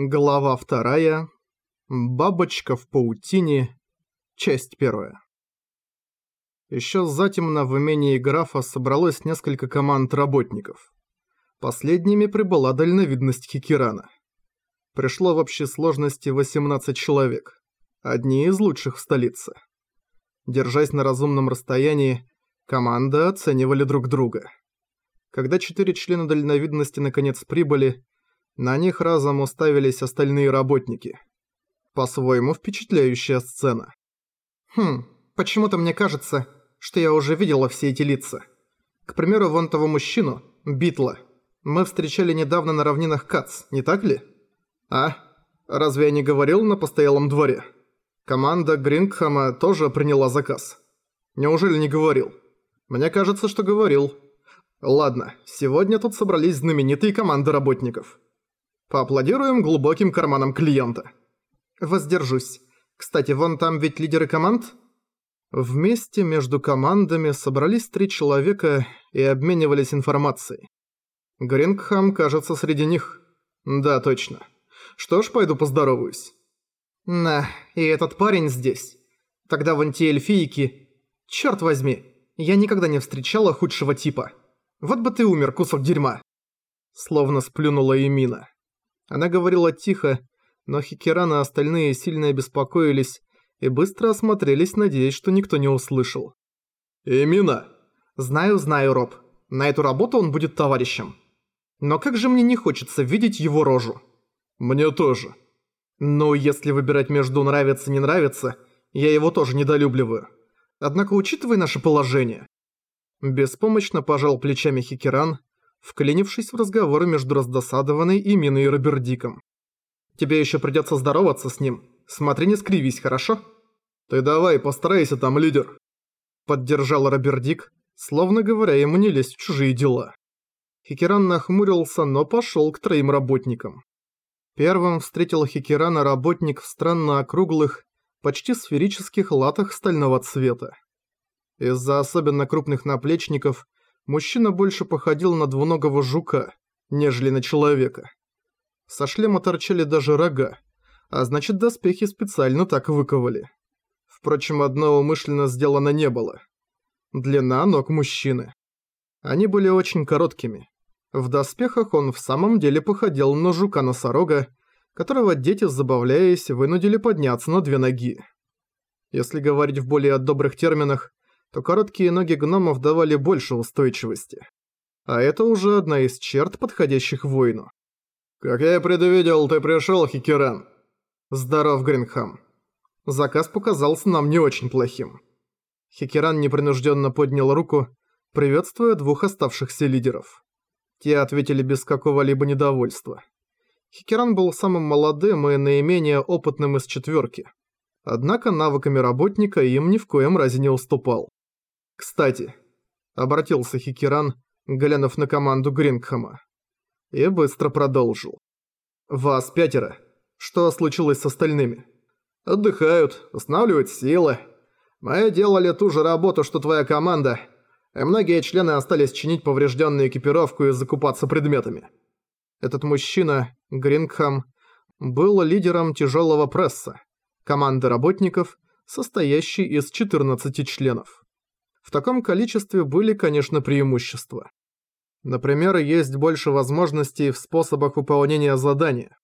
Глава вторая. Бабочка в паутине. Часть первая. Еще затемно в имении графа собралось несколько команд работников. Последними прибыла дальновидность Хикирана. Пришло в общей сложности 18 человек. Одни из лучших в столице. Держась на разумном расстоянии, команды оценивали друг друга. Когда четыре члена дальновидности наконец прибыли, на них разом уставились остальные работники. По-своему впечатляющая сцена. Хм, почему-то мне кажется, что я уже видела все эти лица. К примеру, вон того мужчину, Битла. Мы встречали недавно на равнинах Кац, не так ли? А? Разве я не говорил на постоялом дворе? Команда Грингхама тоже приняла заказ. Неужели не говорил? Мне кажется, что говорил. Ладно, сегодня тут собрались знаменитые команды работников. Поаплодируем глубоким карманам клиента. Воздержусь. Кстати, вон там ведь лидеры команд? Вместе между командами собрались три человека и обменивались информацией. Грингхам, кажется, среди них. Да, точно. Что ж, пойду поздороваюсь. На, и этот парень здесь. Тогда вон те эльфийки. Чёрт возьми, я никогда не встречала худшего типа. Вот бы ты умер, кусок дерьма. Словно сплюнула Эмина. Она говорила тихо, но Хикеран и остальные сильно обеспокоились и быстро осмотрелись, надеясь, что никто не услышал. «Эмина!» «Знаю, знаю, Роб. На эту работу он будет товарищем. Но как же мне не хочется видеть его рожу?» «Мне тоже». «Ну, если выбирать между нравится не нравится, я его тоже недолюбливаю. Однако учитывая наше положение...» Беспомощно пожал плечами Хикеран, вклинившись в разговоры между раздосадованной и Миной Робердиком. «Тебе еще придется здороваться с ним. Смотри, не скривись, хорошо?» «Ты давай, постарайся там, лидер!» Поддержал Робердик, словно говоря ему не лезть в чужие дела. Хикеран нахмурился, но пошел к троим работникам. Первым встретил Хикерана работник в странно округлых, почти сферических латах стального цвета. Из-за особенно крупных наплечников мужчина больше походил на двуногого жука, нежели на человека. Со шлема торчали даже рога, а значит доспехи специально так выковали. Впрочем, одно умышленно сделано не было. Длина ног мужчины. Они были очень короткими. В доспехах он в самом деле походил на жука-носорога, которого дети, забавляясь, вынудили подняться на две ноги. Если говорить в более добрых терминах, то короткие ноги гномов давали больше устойчивости. А это уже одна из черт, подходящих воину. «Как я и предвидел, ты пришёл, Хикеран». «Здоров, Гринхам». Заказ показался нам не очень плохим. Хикеран непринужденно поднял руку, приветствуя двух оставшихся лидеров. Те ответили без какого-либо недовольства. Хикеран был самым молодым и наименее опытным из четверки. Однако навыками работника им ни в коем разе не уступал. «Кстати», — обратился Хикеран, глянув на команду Грингхэма. И быстро продолжил. «Вас пятеро. Что случилось с остальными?» «Отдыхают, восстанавливают силы. Мы делали ту же работу, что твоя команда, и многие члены остались чинить поврежденную экипировку и закупаться предметами». Этот мужчина, Грингхэм, был лидером тяжелого пресса, команды работников, состоящей из 14 членов. В таком количестве были, конечно, преимущества. Например, есть больше возможностей в способах выполнения задания.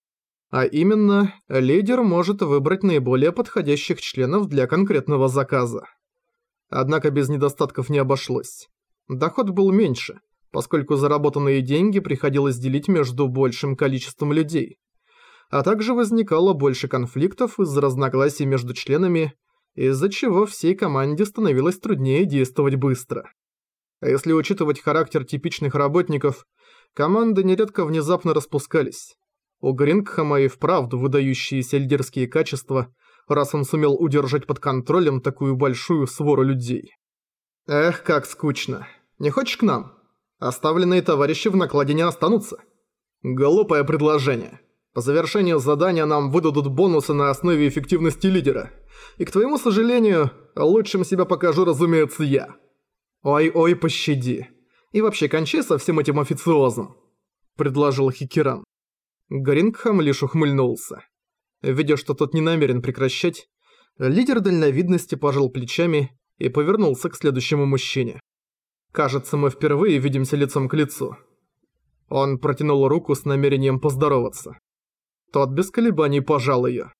А именно, лидер может выбрать наиболее подходящих членов для конкретного заказа. Однако без недостатков не обошлось. Доход был меньше, поскольку заработанные деньги приходилось делить между большим количеством людей. А также возникало больше конфликтов из-за разногласий между членами из-за чего всей команде становилось труднее действовать быстро. А если учитывать характер типичных работников, команды нередко внезапно распускались. У Грингхэма и вправду выдающиеся лидерские качества, раз он сумел удержать под контролем такую большую свору людей. Эх, как скучно. Не хочешь к нам? Оставленные товарищи в накладе не останутся. Глупое предложение. По завершению задания нам выдадут бонусы на основе эффективности лидера. И к твоему сожалению, лучшим себя покажу, разумеется, я. Ой-ой, пощади. И вообще кончай со всем этим официозом, предложил Хикеран. Грингхам лишь ухмыльнулся. Видя, что тот не намерен прекращать, лидер дальновидности пожал плечами и повернулся к следующему мужчине. «Кажется, мы впервые видимся лицом к лицу». Он протянул руку с намерением поздороваться. Тот без колебаний пожал её.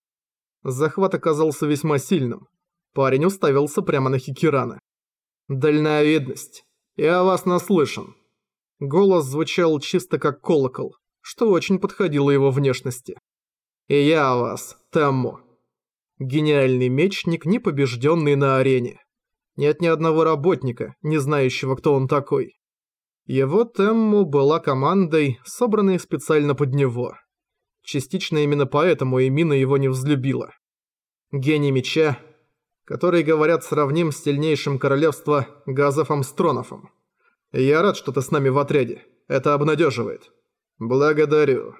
Захват оказался весьма сильным. Парень уставился прямо на Хикирана. «Дальновидность. Я вас наслышан». Голос звучал чисто как колокол, что очень подходило его внешности. «И я о вас, Темму». Гениальный мечник, непобежденный на арене. Нет ни одного работника, не знающего, кто он такой. Его Темму была командой, собранной специально под него. Частично именно поэтому Эмина его не взлюбила. Гений меча, который, говорят, сравним с сильнейшим королевства Газофом Стронофом. Я рад, что ты с нами в отряде. Это обнадеживает. Благодарю.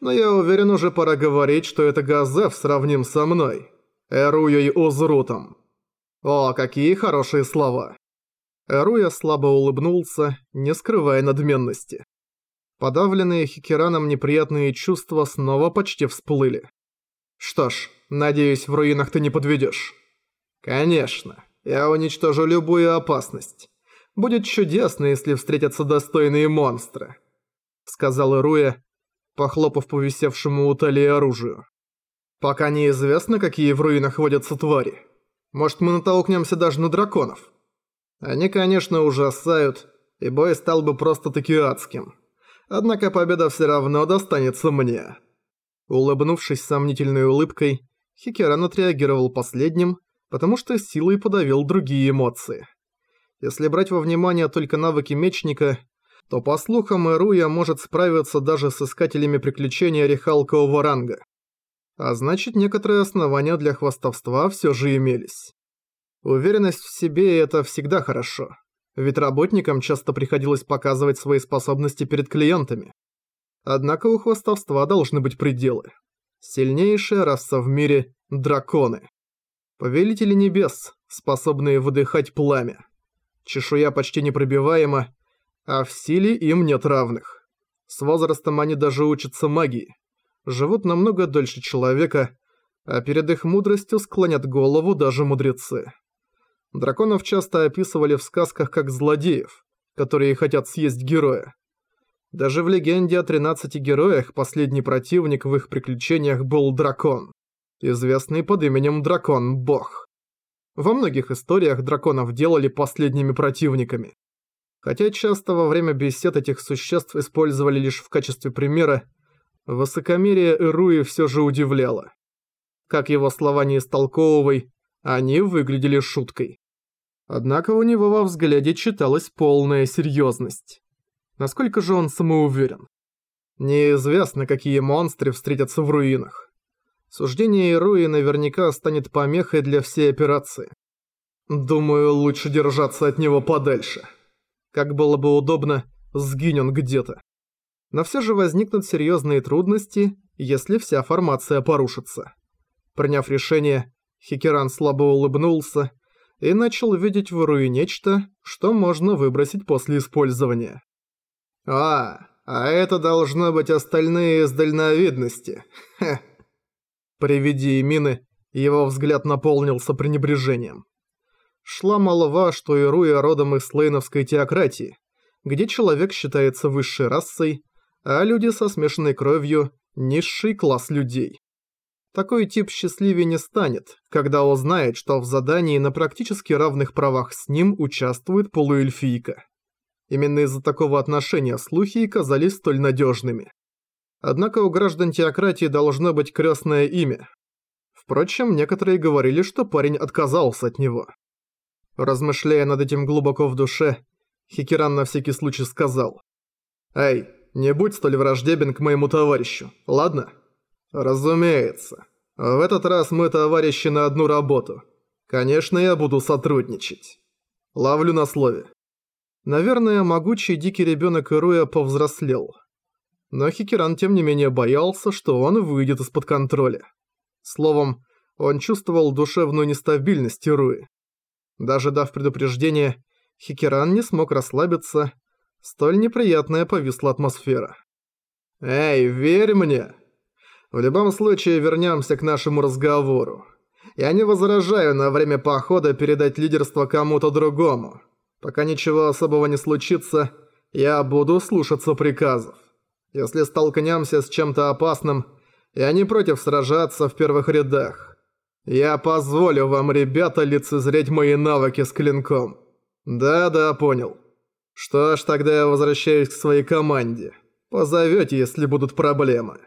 Но я уверен, уже пора говорить, что это Газеф сравним со мной. Эруей Узрутом. О, какие хорошие слова. Эруя слабо улыбнулся, не скрывая надменности. Подавленные Хикераном неприятные чувства снова почти всплыли. Что ж, надеюсь, в руинах ты не подведешь. «Конечно. Я уничтожу любую опасность. Будет чудесно, если встретятся достойные монстры», — сказал Ируя, похлопав по висевшему у талии оружию. «Пока неизвестно, какие в руинах водятся твари. Может, мы натолкнемся даже на драконов. Они, конечно, ужасают, и бой стал бы просто-таки адским. Однако победа все равно достанется мне». Улыбнувшись сомнительной улыбкой, Хикеран отреагировал последним — потому что силой подавил другие эмоции. Если брать во внимание только навыки мечника, то по слухам Эруя может справиться даже с искателями приключений орехалкового ранга. А значит, некоторые основания для хвастовства все же имелись. Уверенность в себе – это всегда хорошо, ведь работникам часто приходилось показывать свои способности перед клиентами. Однако у хвастовства должны быть пределы. Сильнейшая раса в мире – драконы. Повелители небес, способные выдыхать пламя. Чешуя почти непробиваема, а в силе им нет равных. С возрастом они даже учатся магии. Живут намного дольше человека, а перед их мудростью склонят голову даже мудрецы. Драконов часто описывали в сказках как злодеев, которые хотят съесть героя. Даже в легенде о 13 героях последний противник в их приключениях был дракон известный под именем Дракон-Бог. Во многих историях драконов делали последними противниками. Хотя часто во время бесед этих существ использовали лишь в качестве примера, высокомерие Ируи все же удивляло. Как его слова не истолковывай, они выглядели шуткой. Однако у него во взгляде читалась полная серьезность. Насколько же он самоуверен? Неизвестно, какие монстры встретятся в руинах. Суждение Ируи наверняка станет помехой для всей операции. Думаю, лучше держаться от него подальше. Как было бы удобно, сгинь он где-то. Но все же возникнут серьезные трудности, если вся формация порушится. Приняв решение, Хикеран слабо улыбнулся и начал видеть в Ируи нечто, что можно выбросить после использования. «А, а это должно быть остальные из дальновидности. Хе, при виде Эмины его взгляд наполнился пренебрежением. Шла молва, что Ируя родом из слейновской теократии, где человек считается высшей расой, а люди со смешанной кровью – низший класс людей. Такой тип счастливее не станет, когда узнает, что в задании на практически равных правах с ним участвует полуэльфийка. Именно из-за такого отношения слухи и казались столь надежными. Однако у граждан теократии должно быть крестное имя. Впрочем, некоторые говорили, что парень отказался от него. Размышляя над этим глубоко в душе, Хикеран на всякий случай сказал. «Эй, не будь столь враждебен к моему товарищу, ладно?» «Разумеется. В этот раз мы товарищи на одну работу. Конечно, я буду сотрудничать. Ловлю на слове». Наверное, могучий дикий ребенок Ируя повзрослел. Но Хикеран тем не менее боялся, что он выйдет из-под контроля. Словом, он чувствовал душевную нестабильность Руи. Даже дав предупреждение, Хикеран не смог расслабиться, столь неприятная повисла атмосфера. Эй, верь мне. В любом случае вернемся к нашему разговору. Я не возражаю на время похода передать лидерство кому-то другому. Пока ничего особого не случится, я буду слушаться приказов. Если столкнемся с чем-то опасным, я не против сражаться в первых рядах. Я позволю вам, ребята, лицезреть мои навыки с клинком. Да-да, понял. Что ж, тогда я возвращаюсь к своей команде. Позовете, если будут проблемы.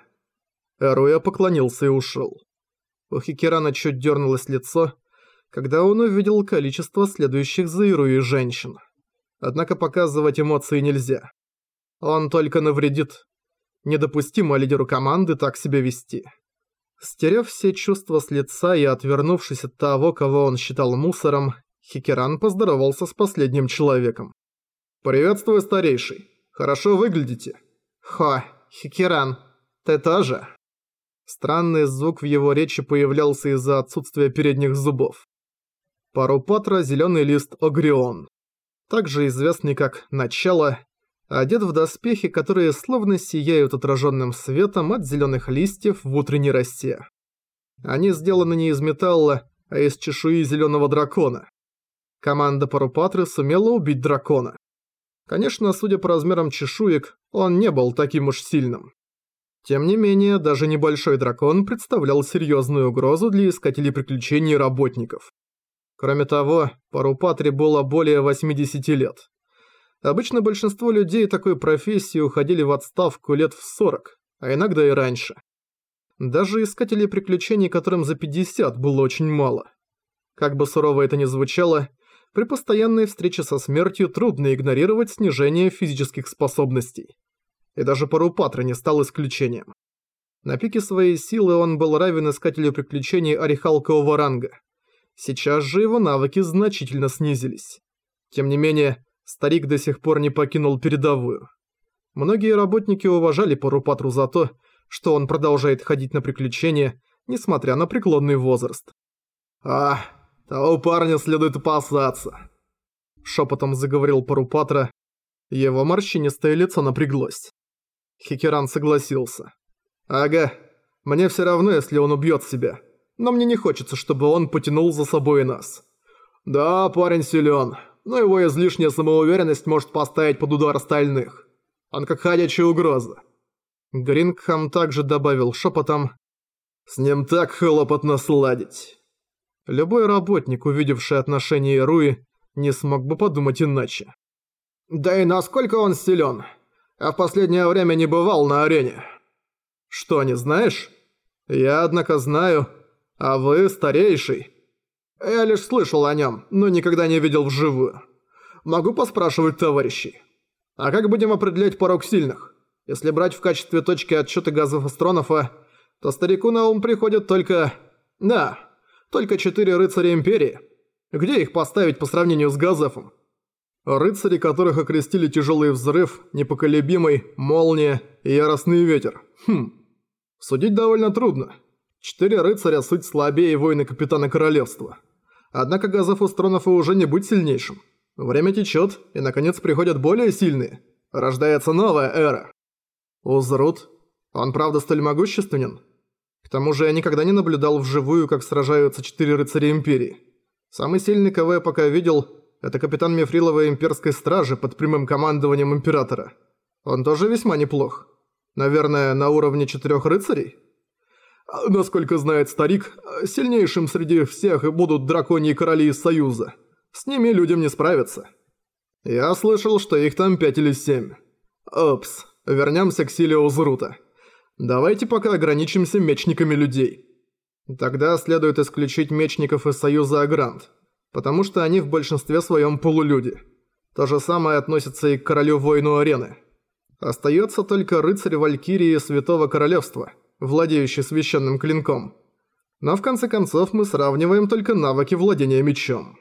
Эруя поклонился и ушел. У Хикерана чуть дернулось лицо, когда он увидел количество следующих за Ируей женщин. Однако показывать эмоции нельзя. Он только навредит. Недопустимо лидеру команды так себя вести. Стерев все чувства с лица и отвернувшись от того, кого он считал мусором, Хикеран поздоровался с последним человеком. «Приветствую, старейший. Хорошо выглядите». «Хо, Хикеран, ты тоже?» Странный звук в его речи появлялся из-за отсутствия передних зубов. Парупатра – зеленый лист Огрион. Также известный как «Начало», одет в доспехи, которые словно сияют отраженным светом от зеленых листьев в утренней росе. Они сделаны не из металла, а из чешуи зеленого дракона. Команда Парупатры сумела убить дракона. Конечно, судя по размерам чешуек, он не был таким уж сильным. Тем не менее, даже небольшой дракон представлял серьезную угрозу для искателей приключений работников. Кроме того, Парупатре было более 80 лет. Обычно большинство людей такой профессии уходили в отставку лет в 40, а иногда и раньше. Даже искателей приключений, которым за 50 было очень мало. Как бы сурово это ни звучало, при постоянной встрече со смертью трудно игнорировать снижение физических способностей. И даже Парупатра не стал исключением. На пике своей силы он был равен искателю приключений орехалкового ранга. Сейчас же его навыки значительно снизились. Тем не менее, старик до сих пор не покинул передовую. Многие работники уважали Парупатру за то, что он продолжает ходить на приключения, несмотря на преклонный возраст. «А, того парня следует опасаться», — шепотом заговорил Парупатра. Его морщинистое лицо напряглось. Хикеран согласился. «Ага, мне все равно, если он убьет себя но мне не хочется, чтобы он потянул за собой нас. Да, парень силен, но его излишняя самоуверенность может поставить под удар остальных. Он как ходячая угроза. Грингхам также добавил шепотом «С ним так хлопотно сладить». Любой работник, увидевший отношение Руи, не смог бы подумать иначе. «Да и насколько он силен? А в последнее время не бывал на арене». «Что, не знаешь?» «Я, однако, знаю, а вы старейший. Я лишь слышал о нем, но никогда не видел вживую. Могу поспрашивать товарищей. А как будем определять порог сильных? Если брать в качестве точки отсчета газов Астронова, то старику на ум приходят только... Да, только четыре рыцаря Империи. Где их поставить по сравнению с Газефом? Рыцари, которых окрестили тяжелый взрыв, непоколебимый, молния и яростный ветер. Хм. Судить довольно трудно. Четыре рыцаря – суть слабее воины капитана королевства. Однако Газов Устронов и уже не быть сильнейшим. Время течет, и наконец приходят более сильные. Рождается новая эра. Узрут? Он правда столь могущественен? К тому же я никогда не наблюдал вживую, как сражаются четыре рыцаря Империи. Самый сильный, кого я пока видел, это капитан Мефриловой имперской стражи под прямым командованием Императора. Он тоже весьма неплох. Наверное, на уровне четырех рыцарей? Насколько знает старик, сильнейшим среди всех будут драконьи короли из Союза. С ними людям не справиться. Я слышал, что их там пять или семь. Опс, вернемся к силе Узрута. Давайте пока ограничимся мечниками людей. Тогда следует исключить мечников из Союза Агрант, потому что они в большинстве своем полулюди. То же самое относится и к королю-воину арены. Остается только рыцарь Валькирии Святого Королевства – владеющий священным клинком. Но в конце концов мы сравниваем только навыки владения мечом.